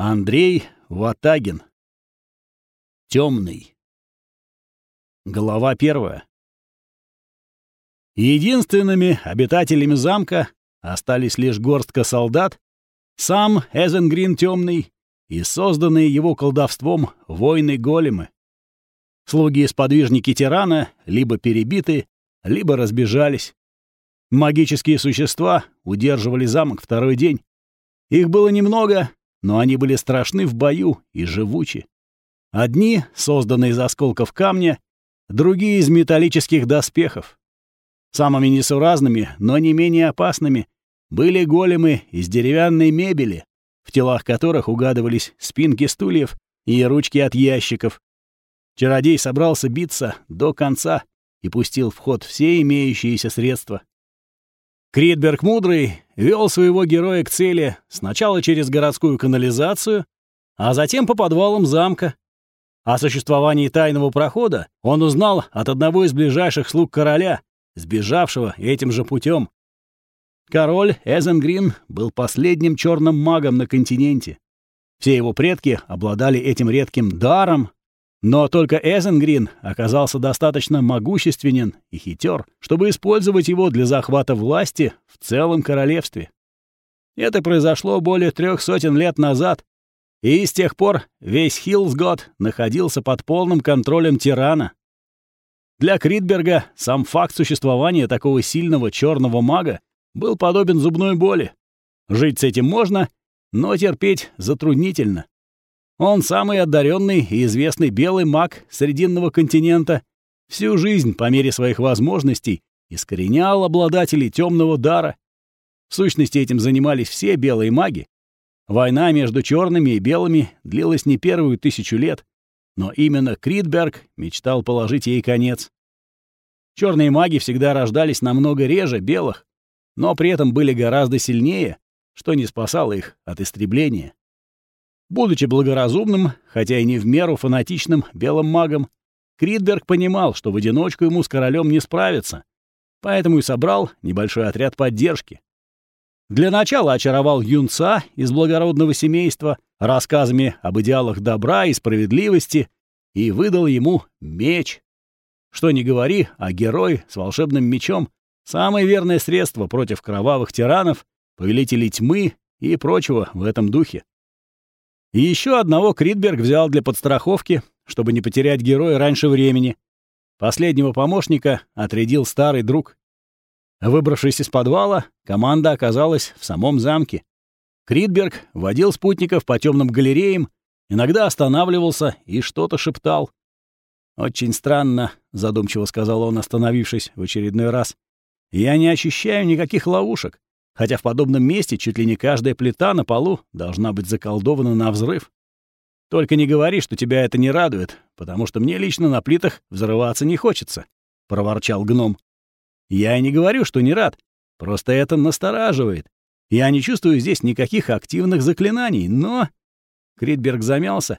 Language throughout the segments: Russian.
Андрей Ватагин. Темный. Глава первая. Единственными обитателями замка остались лишь горстка солдат, сам Эзенгрин Темный и созданные его колдовством воины-големы. Слуги и сподвижники тирана либо перебиты, либо разбежались. Магические существа удерживали замок второй день. Их было немного, но они были страшны в бою и живучи. Одни, созданные из осколков камня, другие — из металлических доспехов. Самыми несуразными, но не менее опасными, были големы из деревянной мебели, в телах которых угадывались спинки стульев и ручки от ящиков. Чародей собрался биться до конца и пустил в ход все имеющиеся средства. Кридберг Мудрый вел своего героя к цели сначала через городскую канализацию, а затем по подвалам замка. О существовании тайного прохода он узнал от одного из ближайших слуг короля, сбежавшего этим же путем. Король Эзенгрин был последним черным магом на континенте. Все его предки обладали этим редким даром, но только Эзенгрин оказался достаточно могущественен и хитер, чтобы использовать его для захвата власти в целом королевстве. Это произошло более трех сотен лет назад, и с тех пор весь Хиллсгот находился под полным контролем тирана. Для Кридберга сам факт существования такого сильного черного мага был подобен зубной боли. Жить с этим можно, но терпеть затруднительно. Он самый одаренный и известный белый маг Срединного континента. Всю жизнь, по мере своих возможностей, искоренял обладателей темного дара. В сущности, этим занимались все белые маги. Война между черными и белыми длилась не первую тысячу лет, но именно Кридберг мечтал положить ей конец. Черные маги всегда рождались намного реже белых, но при этом были гораздо сильнее, что не спасало их от истребления. Будучи благоразумным, хотя и не в меру фанатичным белым магом, Кридберг понимал, что в одиночку ему с королем не справиться, поэтому и собрал небольшой отряд поддержки. Для начала очаровал юнца из благородного семейства рассказами об идеалах добра и справедливости и выдал ему меч. Что ни говори, а герой с волшебным мечом — самое верное средство против кровавых тиранов, повелителей тьмы и прочего в этом духе. И еще одного Кридберг взял для подстраховки, чтобы не потерять героя раньше времени. Последнего помощника отрядил старый друг. Выбравшись из подвала, команда оказалась в самом замке. Кридберг водил спутников по темным галереям, иногда останавливался и что-то шептал. «Очень странно», — задумчиво сказал он, остановившись в очередной раз. «Я не ощущаю никаких ловушек хотя в подобном месте чуть ли не каждая плита на полу должна быть заколдована на взрыв. Только не говори, что тебя это не радует, потому что мне лично на плитах взрываться не хочется», — проворчал гном. «Я и не говорю, что не рад, просто это настораживает. Я не чувствую здесь никаких активных заклинаний, но...» Критберг замялся.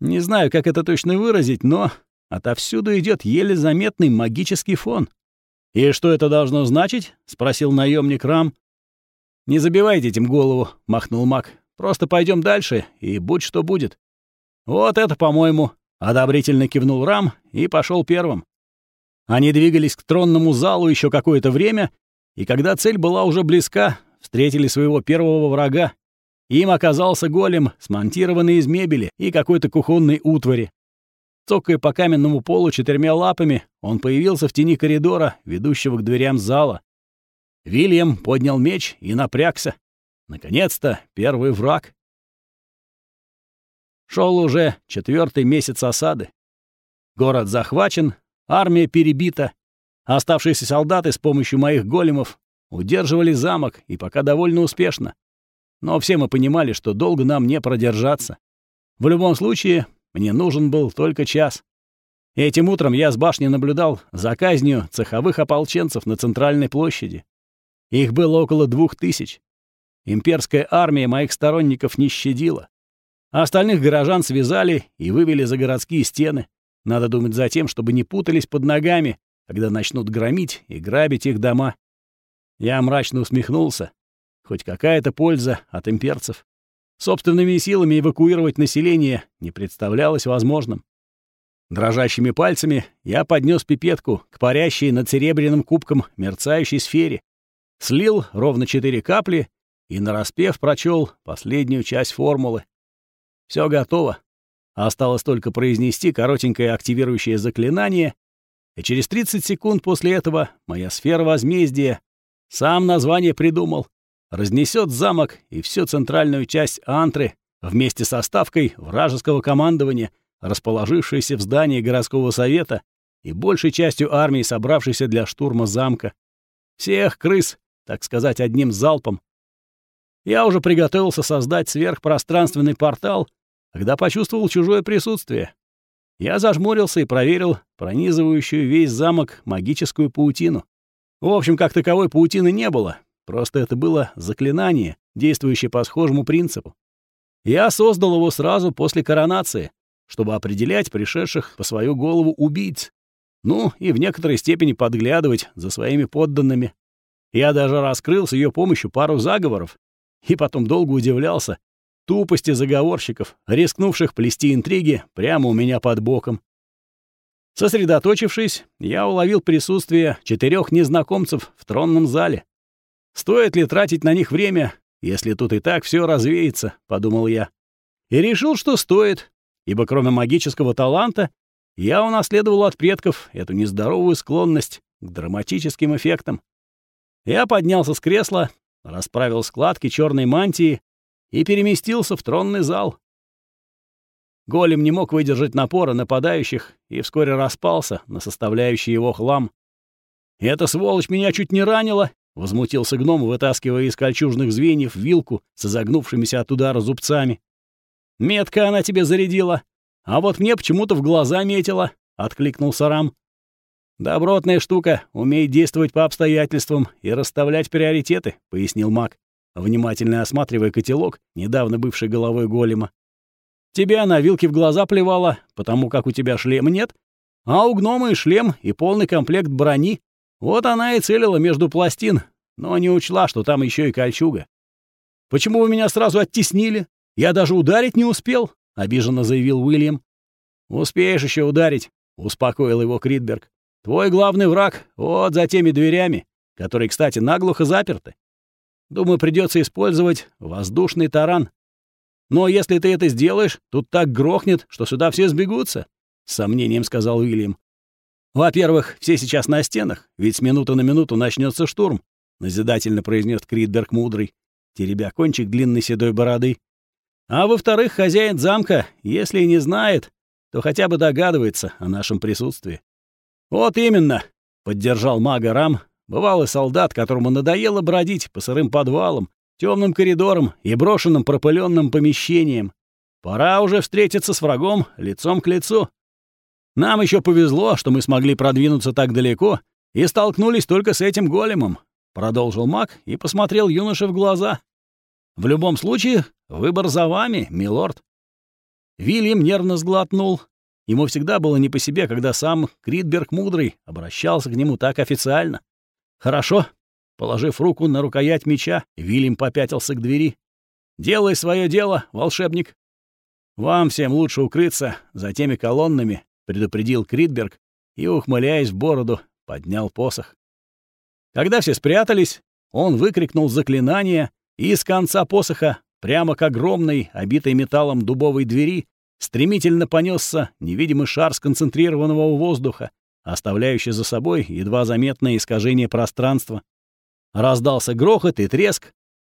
«Не знаю, как это точно выразить, но отовсюду идет еле заметный магический фон». «И что это должно значить?» — спросил наемник Рам. «Не забивайте этим голову», — махнул маг. «Просто пойдем дальше, и будь что будет». «Вот это, по-моему», — одобрительно кивнул Рам и пошел первым. Они двигались к тронному залу еще какое-то время, и когда цель была уже близка, встретили своего первого врага. Им оказался голем, смонтированный из мебели и какой-то кухонной утвари. Цокая по каменному полу четырьмя лапами, он появился в тени коридора, ведущего к дверям зала. Вильям поднял меч и напрягся. Наконец-то первый враг. Шел уже четвертый месяц осады. Город захвачен, армия перебита. Оставшиеся солдаты с помощью моих големов удерживали замок, и пока довольно успешно. Но все мы понимали, что долго нам не продержаться. В любом случае, мне нужен был только час. Этим утром я с башни наблюдал за казнью цеховых ополченцев на центральной площади. Их было около двух тысяч. Имперская армия моих сторонников не щадила. А остальных горожан связали и вывели за городские стены. Надо думать за тем, чтобы не путались под ногами, когда начнут громить и грабить их дома. Я мрачно усмехнулся. Хоть какая-то польза от имперцев. Собственными силами эвакуировать население не представлялось возможным. Дрожащими пальцами я поднес пипетку к парящей над серебряным кубком мерцающей сфере, слил ровно четыре капли и нараспев прочел последнюю часть формулы. Все готово. Осталось только произнести коротенькое активирующее заклинание, и через 30 секунд после этого моя сфера возмездия, сам название придумал, разнесет замок и всю центральную часть Антры вместе со ставкой вражеского командования, расположившейся в здании городского совета и большей частью армии, собравшейся для штурма замка. Всех крыс, так сказать, одним залпом. Я уже приготовился создать сверхпространственный портал, когда почувствовал чужое присутствие. Я зажмурился и проверил пронизывающую весь замок магическую паутину. В общем, как таковой паутины не было, просто это было заклинание, действующее по схожему принципу. Я создал его сразу после коронации, чтобы определять пришедших по свою голову убийц, ну и в некоторой степени подглядывать за своими подданными. Я даже раскрыл с ее помощью пару заговоров, и потом долго удивлялся, тупости заговорщиков, рискнувших плести интриги прямо у меня под боком. Сосредоточившись, я уловил присутствие четырех незнакомцев в тронном зале. Стоит ли тратить на них время, если тут и так все развеется, подумал я. И решил, что стоит, ибо кроме магического таланта я унаследовал от предков эту нездоровую склонность к драматическим эффектам. Я поднялся с кресла, расправил складки черной мантии и переместился в тронный зал. Голем не мог выдержать напора нападающих и вскоре распался на составляющий его хлам. «Эта сволочь меня чуть не ранила!» — возмутился гном, вытаскивая из кольчужных звеньев вилку с изогнувшимися от удара зубцами. «Метко она тебе зарядила, а вот мне почему-то в глаза метила», — откликнулся Рам. «Добротная штука, умеет действовать по обстоятельствам и расставлять приоритеты», — пояснил маг внимательно осматривая котелок, недавно бывший головой голема. «Тебя на вилке в глаза плевала, потому как у тебя шлем нет, а у гнома и шлем, и полный комплект брони. Вот она и целила между пластин, но не учла, что там еще и кольчуга. Почему вы меня сразу оттеснили? Я даже ударить не успел», — обиженно заявил Уильям. «Успеешь еще ударить», — успокоил его Кридберг. «Твой главный враг вот за теми дверями, которые, кстати, наглухо заперты. Думаю, придется использовать воздушный таран. Но если ты это сделаешь, тут так грохнет, что сюда все сбегутся, — с сомнением сказал Уильям. Во-первых, все сейчас на стенах, ведь с минуты на минуту начнется штурм, — назидательно произнес Кридберг мудрый, теребя кончик длинной седой бороды. А во-вторых, хозяин замка, если и не знает, то хотя бы догадывается о нашем присутствии. «Вот именно», — поддержал мага Рам, Бывалый солдат, которому надоело бродить по сырым подвалам, темным коридорам и брошенным пропыленным помещениям. Пора уже встретиться с врагом лицом к лицу. Нам еще повезло, что мы смогли продвинуться так далеко и столкнулись только с этим големом, продолжил маг и посмотрел юноше в глаза. В любом случае, выбор за вами, милорд. Вильям нервно сглотнул. Ему всегда было не по себе, когда сам Кридберг Мудрый обращался к нему так официально. «Хорошо». Положив руку на рукоять меча, Вильям попятился к двери. «Делай свое дело, волшебник». «Вам всем лучше укрыться за теми колоннами», — предупредил Кридберг и, ухмыляясь в бороду, поднял посох. Когда все спрятались, он выкрикнул заклинание, и из конца посоха, прямо к огромной, обитой металлом дубовой двери, стремительно понесся невидимый шар сконцентрированного воздуха, оставляющий за собой едва заметное искажение пространства. Раздался грохот и треск,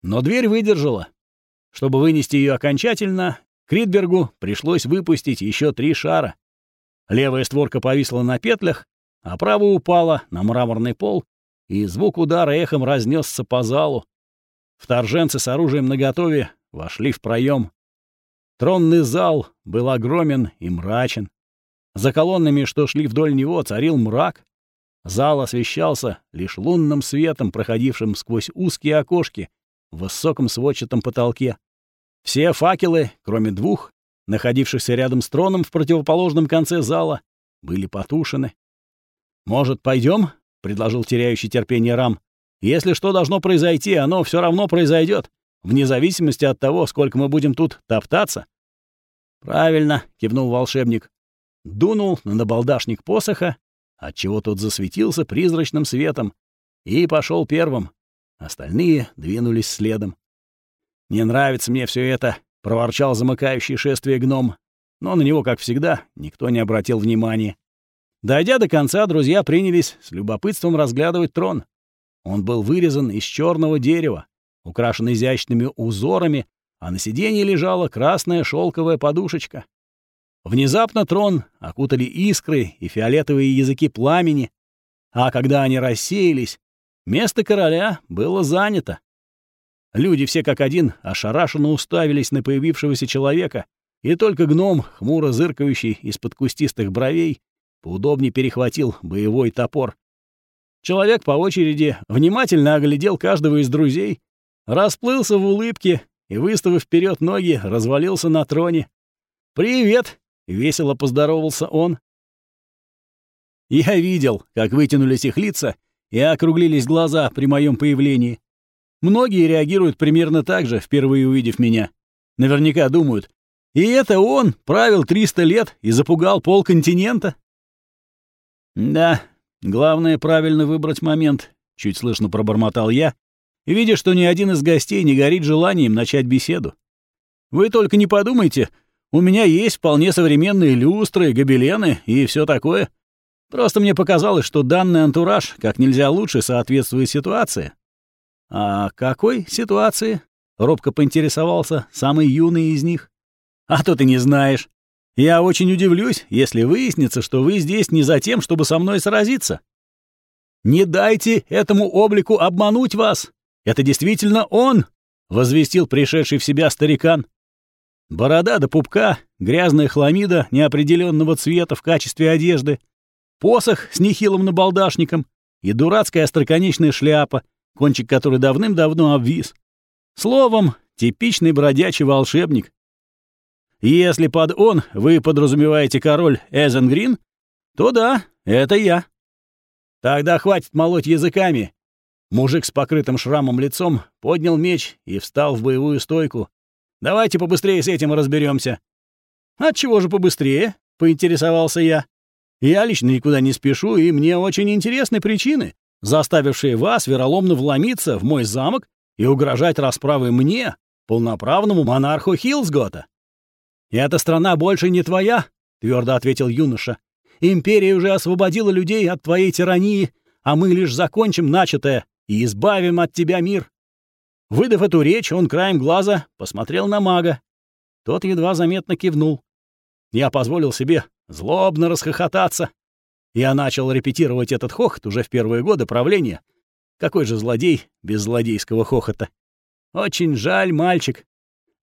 но дверь выдержала. Чтобы вынести ее окончательно, Кридбергу пришлось выпустить еще три шара. Левая створка повисла на петлях, а правая упала на мраморный пол, и звук удара эхом разнесся по залу. Вторженцы с оружием наготове вошли в проем. Тронный зал был огромен и мрачен. За колоннами, что шли вдоль него, царил мрак. Зал освещался лишь лунным светом, проходившим сквозь узкие окошки в высоком сводчатом потолке. Все факелы, кроме двух, находившихся рядом с троном в противоположном конце зала, были потушены. «Может, пойдем? предложил теряющий терпение Рам. «Если что должно произойти, оно все равно произойдет. Вне зависимости от того, сколько мы будем тут топтаться. «Правильно», — кивнул волшебник. Дунул на набалдашник посоха, отчего тот засветился призрачным светом, и пошел первым. Остальные двинулись следом. «Не нравится мне все это», — проворчал замыкающий шествие гном. Но на него, как всегда, никто не обратил внимания. Дойдя до конца, друзья принялись с любопытством разглядывать трон. Он был вырезан из черного дерева, украшен изящными узорами, а на сиденье лежала красная шелковая подушечка. Внезапно трон окутали искры и фиолетовые языки пламени, а когда они рассеялись, место короля было занято. Люди все как один ошарашенно уставились на появившегося человека, и только гном, хмуро зыркающий из-под кустистых бровей, поудобнее перехватил боевой топор. Человек по очереди внимательно оглядел каждого из друзей, расплылся в улыбке и, выставив вперед ноги, развалился на троне. «Привет!» — весело поздоровался он. Я видел, как вытянулись их лица и округлились глаза при моем появлении. Многие реагируют примерно так же, впервые увидев меня. Наверняка думают, и это он правил 300 лет и запугал полконтинента? Да, главное правильно выбрать момент, чуть слышно пробормотал я, видя, что ни один из гостей не горит желанием начать беседу. Вы только не подумайте, у меня есть вполне современные люстры, гобелены и все такое. Просто мне показалось, что данный антураж как нельзя лучше соответствует ситуации. А какой ситуации? Робко поинтересовался самый юный из них. А то ты не знаешь. Я очень удивлюсь, если выяснится, что вы здесь не за тем, чтобы со мной сразиться. Не дайте этому облику обмануть вас. Это действительно он, возвестил пришедший в себя старикан. Борода до пупка, грязная хламида неопределенного цвета в качестве одежды, посох с нехилым набалдашником и дурацкая остроконечная шляпа, кончик которой давным-давно обвис. Словом, типичный бродячий волшебник. Если под «он» вы подразумеваете король Эзенгрин, то да, это я. Тогда хватит молоть языками. Мужик с покрытым шрамом лицом поднял меч и встал в боевую стойку. Давайте побыстрее с этим разберемся. Отчего же побыстрее? поинтересовался я. Я лично никуда не спешу, и мне очень интересны причины, заставившие вас вероломно вломиться в мой замок и угрожать расправой мне, полноправному монарху Хилсгота. «Эта страна больше не твоя», — твердо ответил юноша. «Империя уже освободила людей от твоей тирании, а мы лишь закончим начатое и избавим от тебя мир». Выдав эту речь, он краем глаза посмотрел на мага. Тот едва заметно кивнул. Я позволил себе злобно расхохотаться. Я начал репетировать этот хохот уже в первые годы правления. Какой же злодей без злодейского хохота? Очень жаль, мальчик.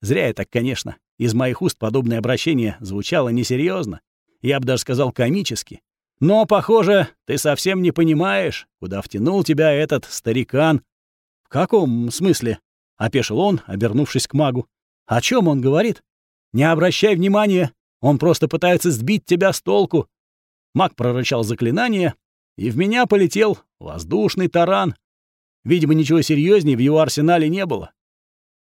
Зря я так, конечно. Из моих уст подобное обращение звучало несерьезно. Я бы даже сказал комически. Но, похоже, ты совсем не понимаешь, куда втянул тебя этот старикан. В каком смысле? — опешил он, обернувшись к магу. «О чем он говорит? Не обращай внимания, он просто пытается сбить тебя с толку». Маг прорычал заклинание, и в меня полетел воздушный таран. Видимо, ничего серьезнее в его арсенале не было.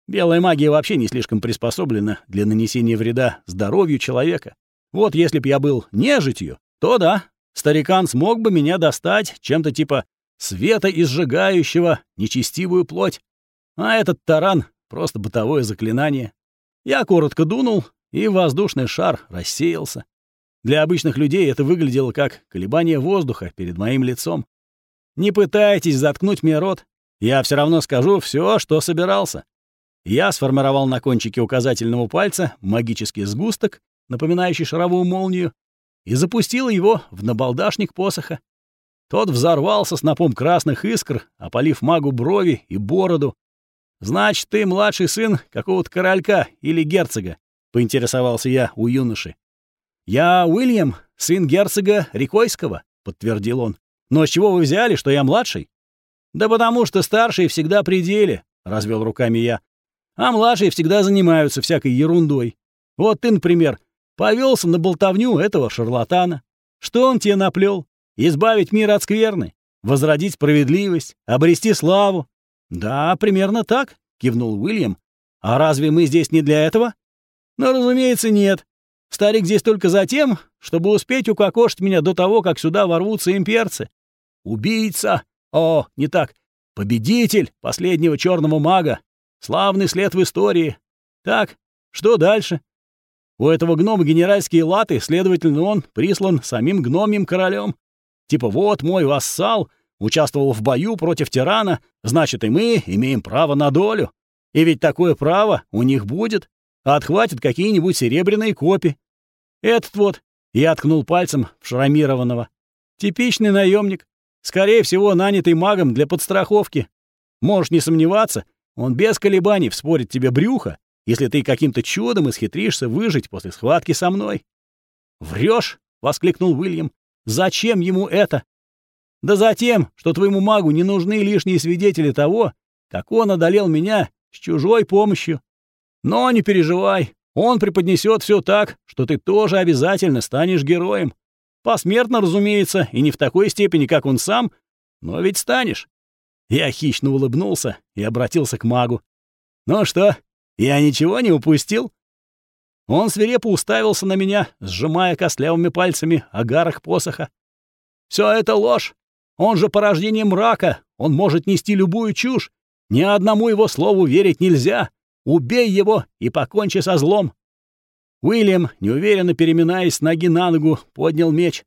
Белая магия вообще не слишком приспособлена для нанесения вреда здоровью человека. Вот если б я был нежитью, то да, старикан смог бы меня достать чем-то типа света изжигающего нечестивую плоть. А этот таран — просто бытовое заклинание. Я коротко дунул, и воздушный шар рассеялся. Для обычных людей это выглядело как колебание воздуха перед моим лицом. Не пытайтесь заткнуть мне рот, я все равно скажу все, что собирался. Я сформировал на кончике указательного пальца магический сгусток, напоминающий шаровую молнию, и запустил его в набалдашник посоха. Тот взорвался снопом красных искр, опалив магу брови и бороду. «Значит, ты младший сын какого-то королька или герцога?» — поинтересовался я у юноши. «Я Уильям, сын герцога Рикойского», — подтвердил он. «Но с чего вы взяли, что я младший?» «Да потому что старшие всегда при деле», — развел руками я. А младшие всегда занимаются всякой ерундой. Вот ты, например, повелся на болтовню этого шарлатана. Что он тебе наплел? Избавить мир от скверны? Возродить справедливость? Обрести славу? Да, примерно так, кивнул Уильям, А разве мы здесь не для этого? Ну, разумеется, нет. Старик здесь только за тем, чтобы успеть укокошить меня до того, как сюда ворвутся имперцы. Убийца! О, не так. Победитель последнего черного мага. Славный след в истории. Так, что дальше? У этого гнома генеральские латы, следовательно, он прислан самим гномим королем. Типа вот мой вассал участвовал в бою против тирана, значит, и мы имеем право на долю. И ведь такое право у них будет, а отхватят какие-нибудь серебряные копи. Этот вот, я ткнул пальцем в шрамированного. Типичный наемник, скорее всего, нанятый магом для подстраховки. Можешь не сомневаться, он без колебаний вспорит тебе брюхо, если ты каким-то чудом исхитришься выжить после схватки со мной. Врешь? воскликнул Уильям. Зачем ему это? Да за тем, что твоему магу не нужны лишние свидетели того, как он одолел меня с чужой помощью. Но не переживай, он преподнесет все так, что ты тоже обязательно станешь героем. Посмертно, разумеется, и не в такой степени, как он сам, но ведь станешь. Я хищно улыбнулся и обратился к магу. «Ну что, я ничего не упустил?» Он свирепо уставился на меня, сжимая костлявыми пальцами агарах посоха. «Все это ложь! Он же порождение мрака! Он может нести любую чушь! Ни одному его слову верить нельзя! Убей его и покончи со злом!» Уильям, неуверенно переминаясь ноги на ногу, поднял меч.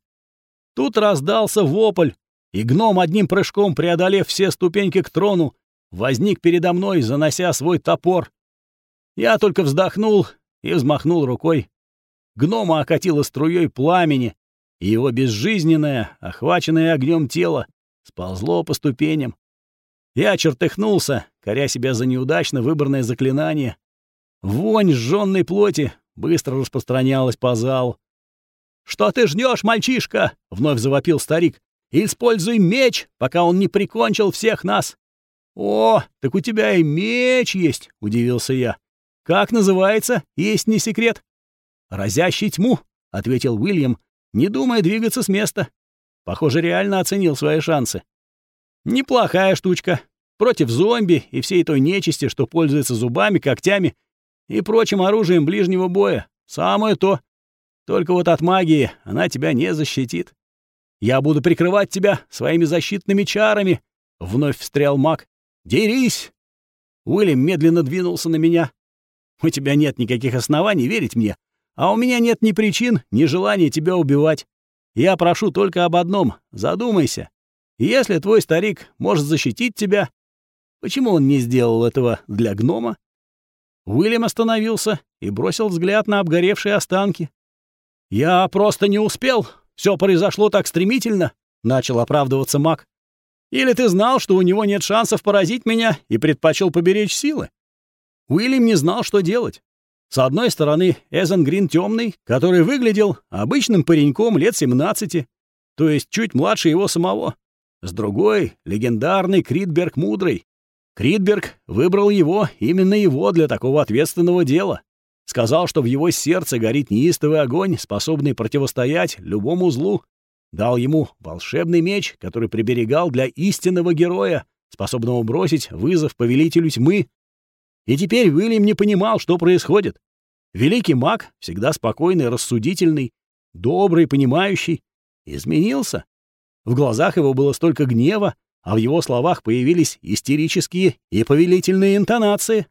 Тут раздался вопль, и гном, одним прыжком преодолев все ступеньки к трону, возник передо мной, занося свой топор. Я только вздохнул и взмахнул рукой. Гнома окатило струей пламени, и его безжизненное, охваченное огнем тело, сползло по ступеням. Я чертыхнулся, коря себя за неудачно выбранное заклинание. Вонь сжённой плоти быстро распространялась по залу. «Что ты ждешь, мальчишка?» — вновь завопил старик. «Используй меч, пока он не прикончил всех нас!» «О, так у тебя и меч есть!» — удивился я. «Как называется, есть не секрет?» «Разящий тьму», — ответил Уильям, не думая двигаться с места. Похоже, реально оценил свои шансы. Неплохая штучка. Против зомби и всей той нечисти, что пользуется зубами, когтями и прочим оружием ближнего боя. Самое то. Только вот от магии она тебя не защитит. Я буду прикрывать тебя своими защитными чарами, — вновь встрял маг. «Дерись!» Уильям медленно двинулся на меня. «У тебя нет никаких оснований верить мне, а у меня нет ни причин, ни желания тебя убивать. Я прошу только об одном — задумайся. Если твой старик может защитить тебя, почему он не сделал этого для гнома? Уильям остановился и бросил взгляд на обгоревшие останки. «Я просто не успел. Все произошло так стремительно», — начал оправдываться маг. «Или ты знал, что у него нет шансов поразить меня и предпочел поберечь силы?» Уильям не знал, что делать. С одной стороны, Эзен Грин темный, который выглядел обычным пареньком лет 17, то есть чуть младше его самого. С другой — легендарный Кридберг Мудрый. Кридберг выбрал его, именно его, для такого ответственного дела. Сказал, что в его сердце горит неистовый огонь, способный противостоять любому злу. Дал ему волшебный меч, который приберегал для истинного героя, способного бросить вызов повелителю тьмы. И теперь Уильям не понимал, что происходит. Великий маг, всегда спокойный, рассудительный, добрый, понимающий, изменился. В глазах его было столько гнева, а в его словах появились истерические и повелительные интонации.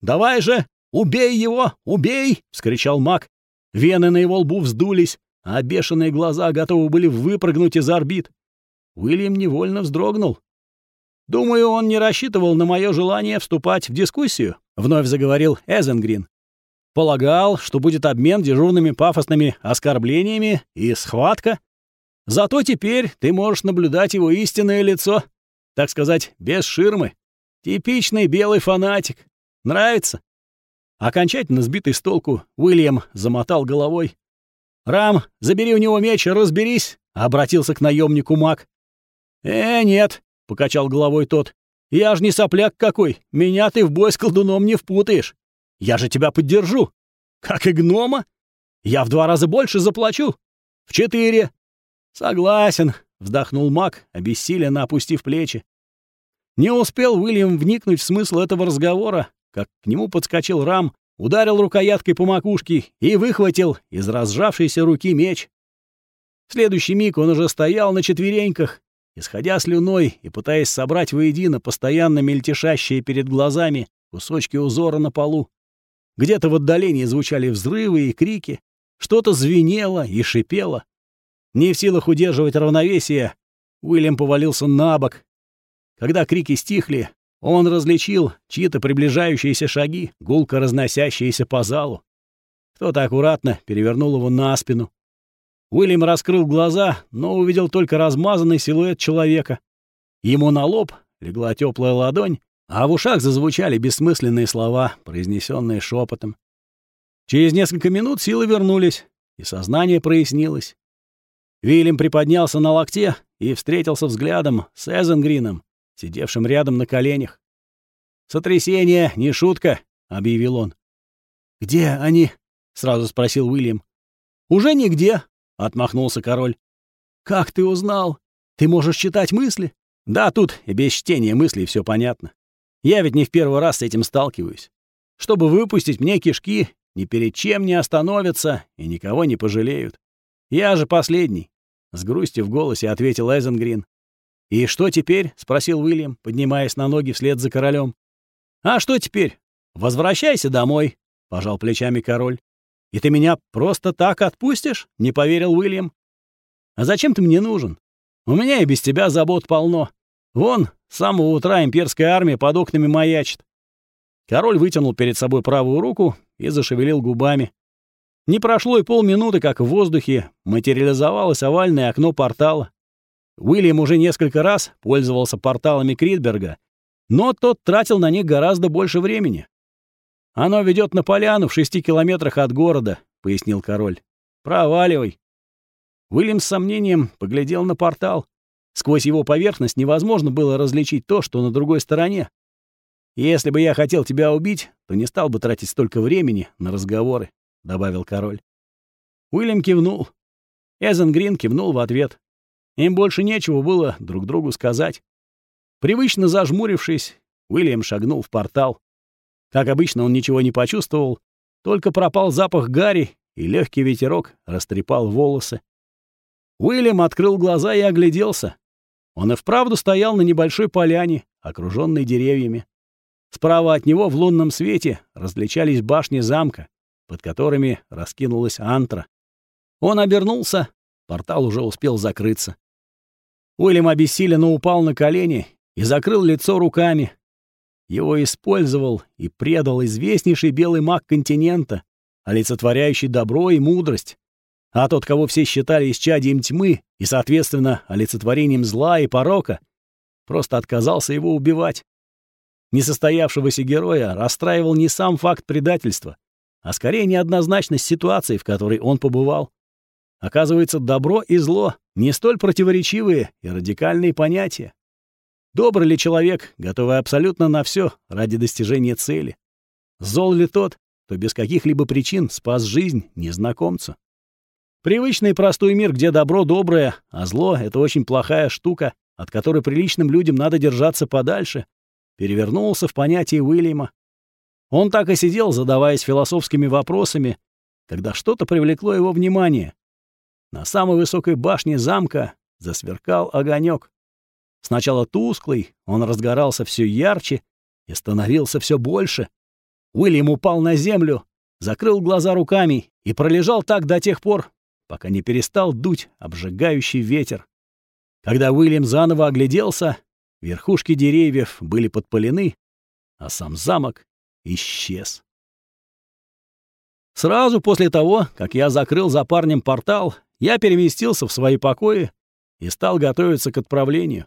«Давай же, убей его, убей!» — вскричал маг. Вены на его лбу вздулись, а бешеные глаза готовы были выпрыгнуть из орбит. Уильям невольно вздрогнул. «Думаю, он не рассчитывал на мое желание вступать в дискуссию», — вновь заговорил Эзенгрин. «Полагал, что будет обмен дежурными пафосными оскорблениями и схватка, Зато теперь ты можешь наблюдать его истинное лицо, так сказать, без ширмы. Типичный белый фанатик. Нравится?» Окончательно сбитый с толку, Уильям замотал головой. «Рам, забери у него меч и разберись», — обратился к наемнику маг. «Э, нет», — покачал головой тот. «Я ж не сопляк какой, меня ты в бой с колдуном не впутаешь. Я же тебя поддержу. Как и гнома. Я в два раза больше заплачу. В четыре. «Согласен», — вздохнул маг, обессиленно опустив плечи. Не успел Уильям вникнуть в смысл этого разговора, как к нему подскочил Рам, ударил рукояткой по макушке и выхватил из разжавшейся руки меч. В следующий миг он уже стоял на четвереньках, исходя слюной и пытаясь собрать воедино постоянно мельтешащие перед глазами кусочки узора на полу. Где-то в отдалении звучали взрывы и крики, что-то звенело и шипело. Не в силах удерживать равновесие, Уильям повалился на бок. Когда крики стихли, он различил чьи-то приближающиеся шаги, гулко разносящиеся по залу. Кто-то аккуратно перевернул его на спину. Уильям раскрыл глаза, но увидел только размазанный силуэт человека. Ему на лоб легла теплая ладонь, а в ушах зазвучали бессмысленные слова, произнесенные шепотом. Через несколько минут силы вернулись, и сознание прояснилось. Вильям приподнялся на локте и встретился взглядом с Эзенгрином, сидевшим рядом на коленях. «Сотрясение, не шутка», — объявил он. «Где они?» — сразу спросил Уильям. «Уже нигде», — отмахнулся король. «Как ты узнал? Ты можешь читать мысли?» «Да, тут без чтения мыслей все понятно. Я ведь не в первый раз с этим сталкиваюсь. Чтобы выпустить мне кишки, ни перед чем не остановятся и никого не пожалеют. Я же последний», — с грустью в голосе ответил Эйзенгрин. «И что теперь?» — спросил Уильям, поднимаясь на ноги вслед за королем. «А что теперь? Возвращайся домой», — пожал плечами король. «И ты меня просто так отпустишь?» — не поверил Уильям. «А зачем ты мне нужен? У меня и без тебя забот полно. Вон, с самого утра имперская армия под окнами маячит». Король вытянул перед собой правую руку и зашевелил губами. Не прошло и полминуты, как в воздухе материализовалось овальное окно портала. Уильям уже несколько раз пользовался порталами Кридберга, но тот тратил на них гораздо больше времени. «Оно ведет на поляну в шести километрах от города», — пояснил король. «Проваливай». Уильям с сомнением поглядел на портал. Сквозь его поверхность невозможно было различить то, что на другой стороне. «Если бы я хотел тебя убить, то не стал бы тратить столько времени на разговоры», — добавил король. Уильям кивнул. Эзен кивнул в ответ. Им больше нечего было друг другу сказать. Привычно зажмурившись, Уильям шагнул в портал. Как обычно, он ничего не почувствовал, только пропал запах гари, и легкий ветерок растрепал волосы. Уильям открыл глаза и огляделся. Он и вправду стоял на небольшой поляне, окруженной деревьями. Справа от него в лунном свете различались башни замка, под которыми раскинулась антра. Он обернулся, портал уже успел закрыться. Уильям обессиленно упал на колени и закрыл лицо руками. Его использовал и предал известнейший белый маг континента, олицетворяющий добро и мудрость. А тот, кого все считали исчадием тьмы и, соответственно, олицетворением зла и порока, просто отказался его убивать. Несостоявшегося героя расстраивал не сам факт предательства, а скорее неоднозначность ситуации, в которой он побывал. Оказывается, добро и зло — не столь противоречивые и радикальные понятия. Добрый ли человек, готовый абсолютно на все ради достижения цели? Зол ли тот, кто без каких-либо причин спас жизнь незнакомцу? Привычный простой мир, где добро доброе, а зло — это очень плохая штука, от которой приличным людям надо держаться подальше, перевернулся в понятие Уильяма. Он так и сидел, задаваясь философскими вопросами, когда что-то привлекло его внимание. На самой высокой башне замка засверкал огонек. Сначала тусклый, он разгорался все ярче и становился все больше. Уильям упал на землю, закрыл глаза руками и пролежал так до тех пор, пока не перестал дуть обжигающий ветер. Когда Уильям заново огляделся, верхушки деревьев были подпалены, а сам замок исчез. Сразу после того, как я закрыл за парнем портал, я переместился в свои покои и стал готовиться к отправлению.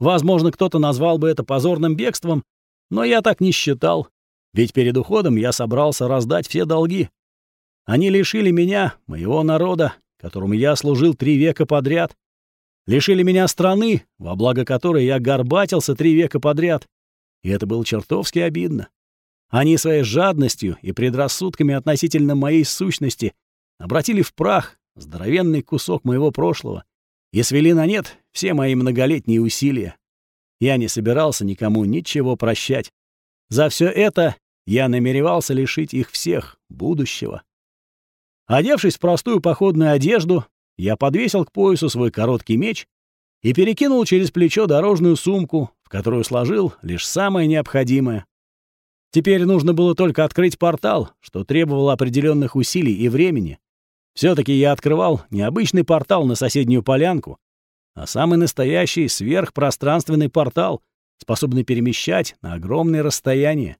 Возможно, кто-то назвал бы это позорным бегством, но я так не считал, ведь перед уходом я собрался раздать все долги. Они лишили меня, моего народа, которому я служил три века подряд, лишили меня страны, во благо которой я горбатился три века подряд, и это было чертовски обидно. Они своей жадностью и предрассудками относительно моей сущности обратили в прах здоровенный кусок моего прошлого, и свели на нет все мои многолетние усилия. Я не собирался никому ничего прощать. За все это я намеревался лишить их всех будущего. Одевшись в простую походную одежду, я подвесил к поясу свой короткий меч и перекинул через плечо дорожную сумку, в которую сложил лишь самое необходимое. Теперь нужно было только открыть портал, что требовало определенных усилий и времени. Все таки я открывал необычный портал на соседнюю полянку, а самый настоящий сверхпространственный портал, способный перемещать на огромные расстояния.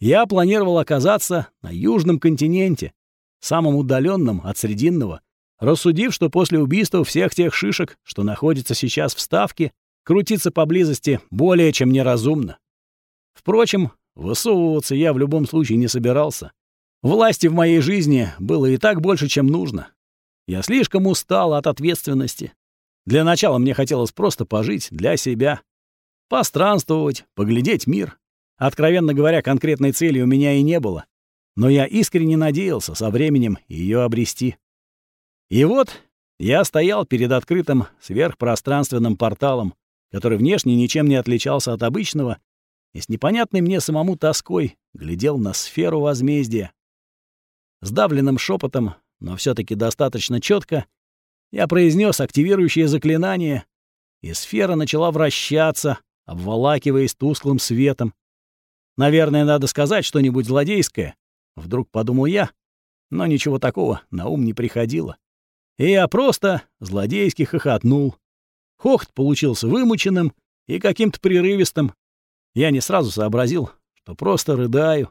Я планировал оказаться на Южном континенте, самом удаленном от Срединного, рассудив, что после убийства всех тех шишек, что находятся сейчас в Ставке, крутиться поблизости более чем неразумно. Впрочем, высовываться я в любом случае не собирался. Власти в моей жизни было и так больше, чем нужно. Я слишком устал от ответственности. Для начала мне хотелось просто пожить для себя. Постранствовать, поглядеть мир. Откровенно говоря, конкретной цели у меня и не было. Но я искренне надеялся со временем ее обрести. И вот я стоял перед открытым сверхпространственным порталом, который внешне ничем не отличался от обычного, и с непонятной мне самому тоской глядел на сферу возмездия. Сдавленным шепотом, но все таки достаточно четко, я произнес активирующее заклинание, и сфера начала вращаться, обволакиваясь тусклым светом. Наверное, надо сказать что-нибудь злодейское, вдруг подумал я, но ничего такого на ум не приходило. И я просто злодейски хохотнул. Хохот получился вымученным и каким-то прерывистым. Я не сразу сообразил, что просто рыдаю.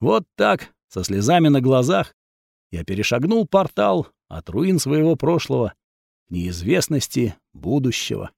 Вот так, со слезами на глазах, я перешагнул портал от руин своего прошлого к неизвестности будущего.